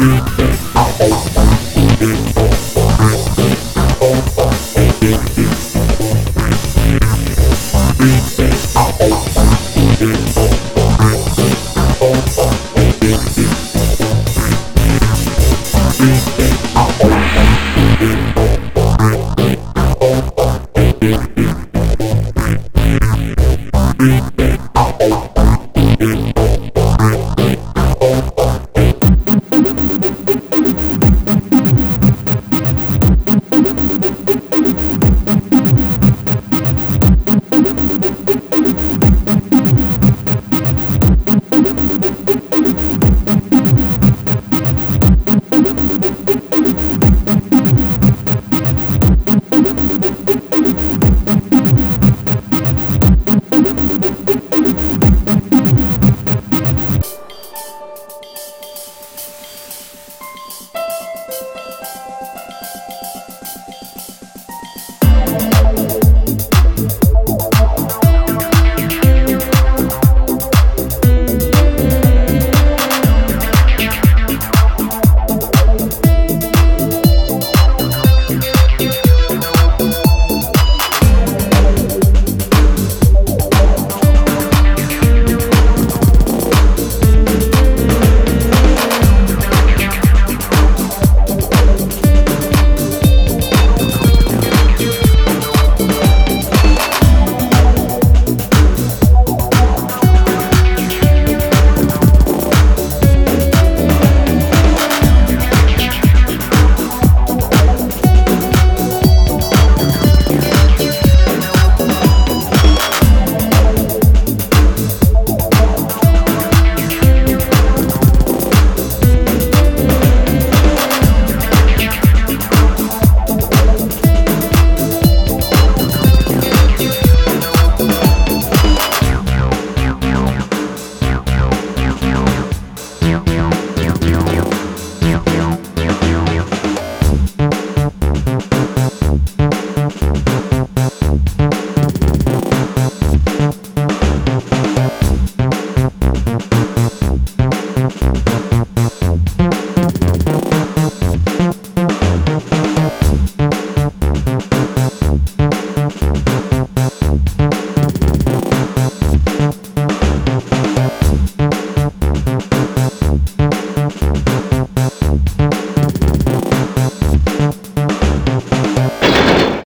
Beat it out.